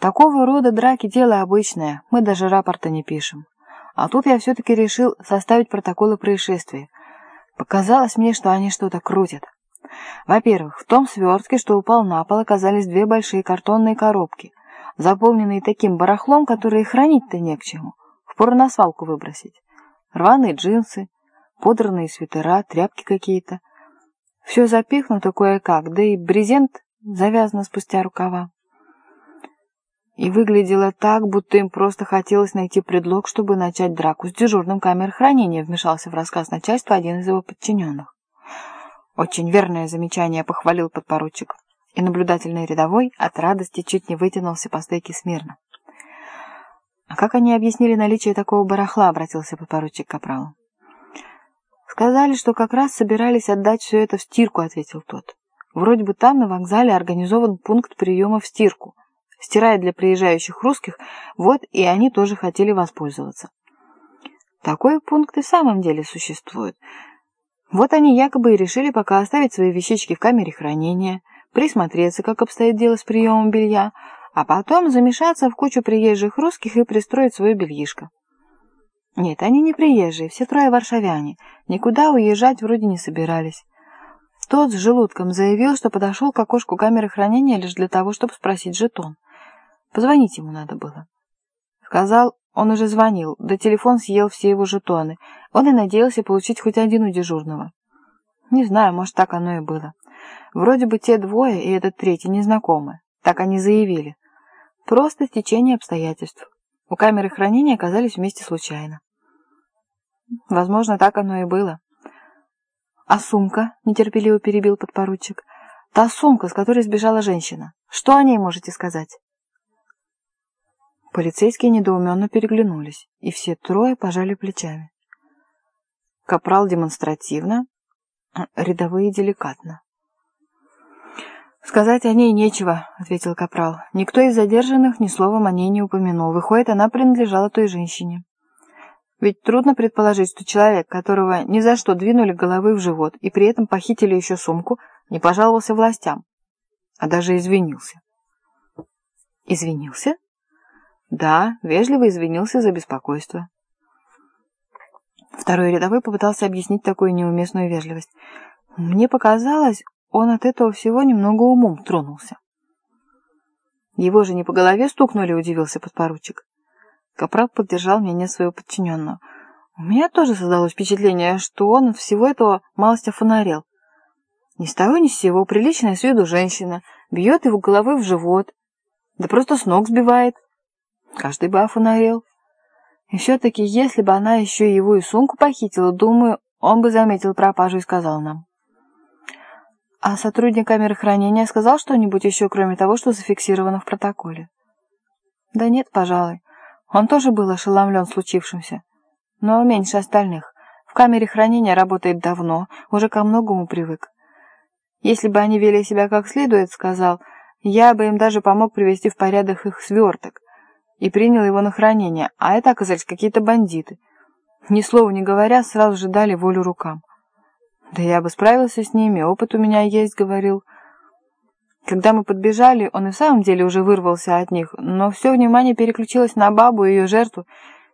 Такого рода драки – дело обычное, мы даже рапорта не пишем. А тут я все-таки решил составить протоколы происшествия. Показалось мне, что они что-то крутят. Во-первых, в том свертке, что упал на пол, оказались две большие картонные коробки, заполненные таким барахлом, которое хранить-то не к чему. Впору на свалку выбросить. Рваные джинсы, подранные свитера, тряпки какие-то. Все запихнуто кое-как, да и брезент завязано спустя рукава. И выглядело так, будто им просто хотелось найти предлог, чтобы начать драку с дежурным камер хранения, вмешался в рассказ начальства один из его подчиненных. Очень верное замечание похвалил подпоручик, и наблюдательный рядовой от радости чуть не вытянулся по стойке смирно. «А как они объяснили наличие такого барахла?» — обратился подпоручик к капралу. «Сказали, что как раз собирались отдать все это в стирку», — ответил тот. «Вроде бы там на вокзале организован пункт приема в стирку. Стирает для приезжающих русских, вот и они тоже хотели воспользоваться». Такой пункт и в самом деле существует. Вот они якобы и решили пока оставить свои вещички в камере хранения, присмотреться, как обстоит дело с приемом белья, а потом замешаться в кучу приезжих русских и пристроить свое бельишко. Нет, они не приезжие, все трое варшавяне, никуда уезжать вроде не собирались. Тот с желудком заявил, что подошел к окошку камеры хранения лишь для того, чтобы спросить жетон. Позвонить ему надо было. Сказал, он уже звонил, да телефон съел все его жетоны. Он и надеялся получить хоть один у дежурного. Не знаю, может, так оно и было. Вроде бы те двое и этот третий незнакомы. Так они заявили. Просто стечение обстоятельств. У камеры хранения оказались вместе случайно. Возможно, так оно и было. А сумка, нетерпеливо перебил подпоручик, та сумка, с которой сбежала женщина. Что о ней можете сказать? Полицейские недоуменно переглянулись, и все трое пожали плечами. Капрал демонстративно, рядовые деликатно. «Сказать о ней нечего», — ответил Капрал. «Никто из задержанных ни словом о ней не упомянул. Выходит, она принадлежала той женщине. Ведь трудно предположить, что человек, которого ни за что двинули головы в живот и при этом похитили еще сумку, не пожаловался властям, а даже извинился». «Извинился?» «Да, вежливо извинился за беспокойство». Второй рядовой попытался объяснить такую неуместную вежливость. «Мне показалось, он от этого всего немного умом тронулся. Его же не по голове стукнули, удивился подпоручик. Капрал поддержал мнение своего подчиненного. У меня тоже создалось впечатление, что он от всего этого малость офонарел. Ни с того ни с сего приличная с виду женщина бьет его головой в живот, да просто с ног сбивает. Каждый бы офонарел. И все-таки, если бы она еще его и сумку похитила, думаю, он бы заметил пропажу и сказал нам. А сотрудник камеры хранения сказал что-нибудь еще, кроме того, что зафиксировано в протоколе? Да нет, пожалуй. Он тоже был ошеломлен случившимся. Но меньше остальных. В камере хранения работает давно, уже ко многому привык. Если бы они вели себя как следует, сказал, я бы им даже помог привести в порядок их сверток и принял его на хранение, а это оказались какие-то бандиты. Ни слова не говоря, сразу же дали волю рукам. Да я бы справился с ними, опыт у меня есть, говорил. Когда мы подбежали, он и в самом деле уже вырвался от них, но все внимание переключилось на бабу и ее жертву,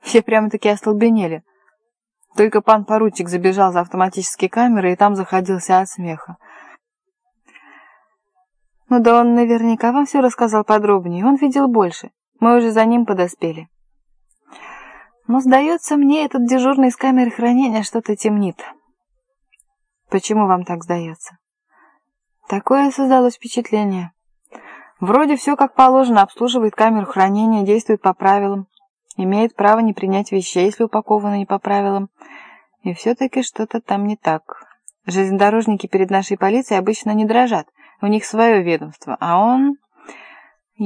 все прямо-таки остолбенели. Только пан поручик забежал за автоматические камеры и там заходился от смеха. Ну да он наверняка вам все рассказал подробнее, он видел больше. Мы уже за ним подоспели. Но, сдается мне, этот дежурный из камеры хранения что-то темнит. Почему вам так сдается? Такое создалось впечатление. Вроде все как положено, обслуживает камеру хранения, действует по правилам, имеет право не принять вещей, если упаковано не по правилам. И все-таки что-то там не так. Железнодорожники перед нашей полицией обычно не дрожат, у них свое ведомство, а он,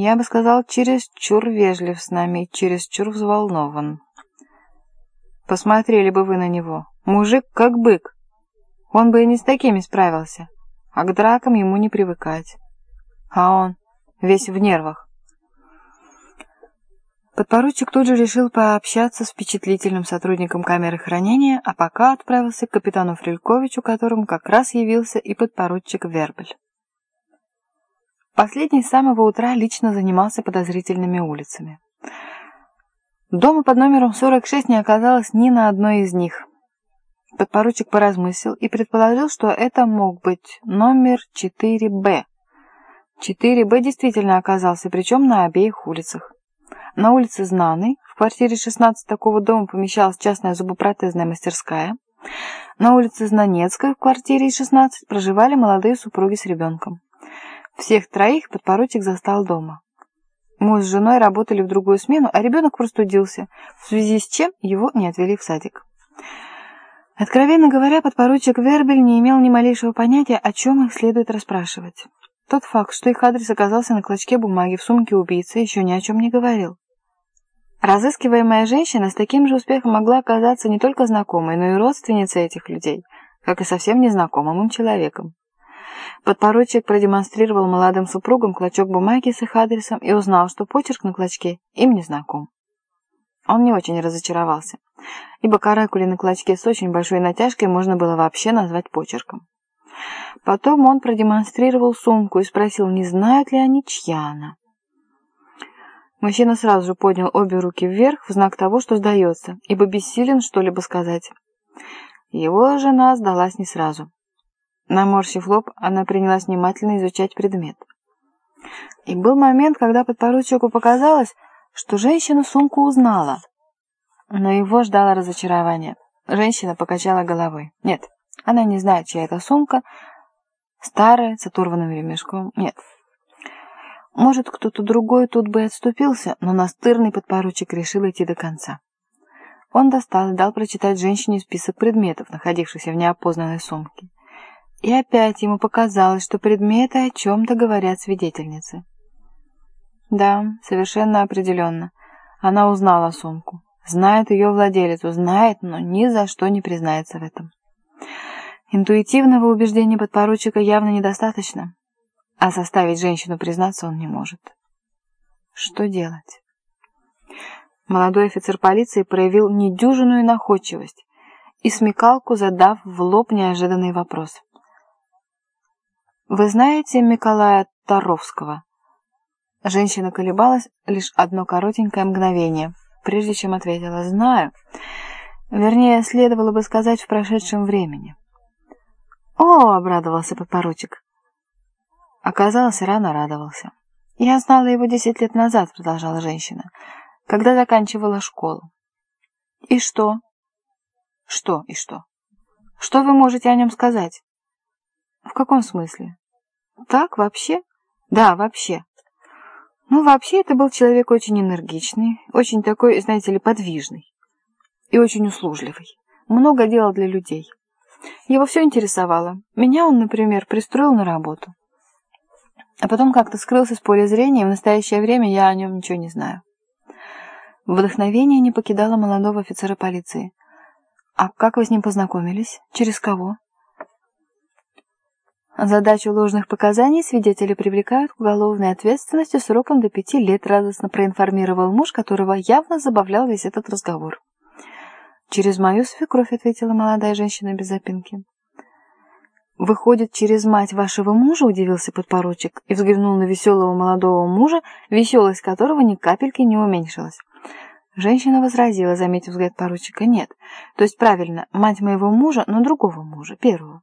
я бы сказал, чересчур вежлив с нами чересчур взволнован. Посмотрели бы вы на него. Мужик как бык. Он бы и не с такими справился, а к дракам ему не привыкать. А он весь в нервах. Подпоручик тут же решил пообщаться с впечатлительным сотрудником камеры хранения, а пока отправился к капитану Фрельковичу, которому как раз явился и подпоручик Вербель. Последний с самого утра лично занимался подозрительными улицами. Дома под номером 46 не оказалось ни на одной из них. Подпоручик поразмыслил и предположил, что это мог быть номер 4Б. 4Б действительно оказался, причем на обеих улицах. На улице Знаной, в квартире 16 такого дома помещалась частная зубопротезная мастерская. На улице Знанецкой, в квартире 16, проживали молодые супруги с ребенком. Всех троих подпоручик застал дома. Муж с женой работали в другую смену, а ребенок простудился, в связи с чем его не отвели в садик. Откровенно говоря, подпоручик Вербель не имел ни малейшего понятия, о чем их следует расспрашивать. Тот факт, что их адрес оказался на клочке бумаги в сумке убийцы, еще ни о чем не говорил. Разыскиваемая женщина с таким же успехом могла оказаться не только знакомой, но и родственницей этих людей, как и совсем незнакомым им человеком. Подпоручик продемонстрировал молодым супругам клочок бумаги с их адресом и узнал, что почерк на клочке им не знаком. Он не очень разочаровался, ибо каракули на клочке с очень большой натяжкой можно было вообще назвать почерком. Потом он продемонстрировал сумку и спросил, не знают ли они, чья она. Мужчина сразу же поднял обе руки вверх в знак того, что сдается, ибо бессилен что-либо сказать. Его жена сдалась не сразу. Наморщив лоб, она принялась внимательно изучать предмет. И был момент, когда подпоручику показалось, что женщина сумку узнала. Но его ждало разочарование. Женщина покачала головой. Нет, она не знает, чья это сумка. Старая, с оторванным ремешком. Нет. Может, кто-то другой тут бы отступился, но настырный подпоручик решил идти до конца. Он достал и дал прочитать женщине список предметов, находившихся в неопознанной сумке. И опять ему показалось, что предметы о чем-то говорят свидетельницы. Да, совершенно определенно. Она узнала сумку. Знает ее владелицу, знает, но ни за что не признается в этом. Интуитивного убеждения подпоручика явно недостаточно, а заставить женщину признаться он не может. Что делать? Молодой офицер полиции проявил недюжинную находчивость и смекалку, задав в лоб неожиданный вопрос. «Вы знаете Николая Таровского?» Женщина колебалась лишь одно коротенькое мгновение, прежде чем ответила «Знаю». Вернее, следовало бы сказать в прошедшем времени. «О!» — обрадовался подпоручик. Оказалось, рано радовался. «Я знала его десять лет назад», — продолжала женщина, — «когда заканчивала школу». «И что?» «Что и что?» «Что вы можете о нем сказать?» В каком смысле? Так, вообще? Да, вообще. Ну, вообще, это был человек очень энергичный, очень такой, знаете ли, подвижный и очень услужливый. Много делал для людей. Его все интересовало. Меня он, например, пристроил на работу. А потом как-то скрылся с поля зрения, и в настоящее время я о нем ничего не знаю. Вдохновение не покидало молодого офицера полиции. «А как вы с ним познакомились? Через кого?» Задачу ложных показаний свидетели привлекают к уголовной ответственности сроком до пяти лет, радостно проинформировал муж, которого явно забавлял весь этот разговор. «Через мою свекровь», — ответила молодая женщина без запинки. «Выходит, через мать вашего мужа?» — удивился подпоручик и взглянул на веселого молодого мужа, веселость которого ни капельки не уменьшилась. Женщина возразила, заметив взгляд поручика, «Нет, то есть правильно, мать моего мужа, но другого мужа, первого».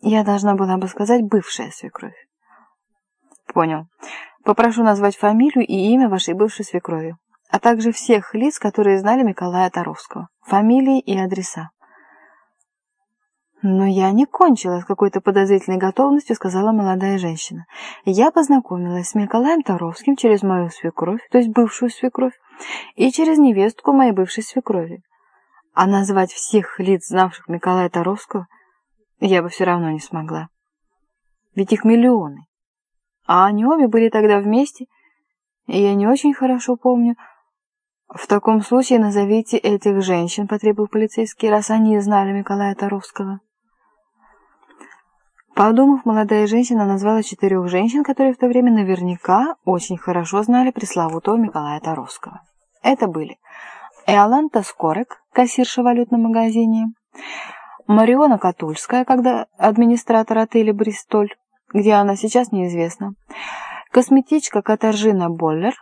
Я должна была бы сказать бывшая свекровь. Понял. Попрошу назвать фамилию и имя вашей бывшей свекрови, а также всех лиц, которые знали Николая Таровского. Фамилии и адреса. «Но я не кончила с какой-то подозрительной готовностью», — сказала молодая женщина. «Я познакомилась с Николаем Таровским через мою свекровь, то есть бывшую свекровь, и через невестку моей бывшей свекрови. А назвать всех лиц, знавших Николая Таровского, я бы все равно не смогла. Ведь их миллионы. А они обе были тогда вместе, и я не очень хорошо помню. В таком случае назовите этих женщин, потребовал полицейский, раз они знали Николая Таровского. Подумав, молодая женщина назвала четырех женщин, которые в то время наверняка очень хорошо знали пресловутого Николая Таровского. Это были Эоланта Скорек, кассирша в валютном магазине, Мариона Катульская, когда администратор отеля «Бристоль», где она сейчас, неизвестно. Косметичка Катаржина Боллер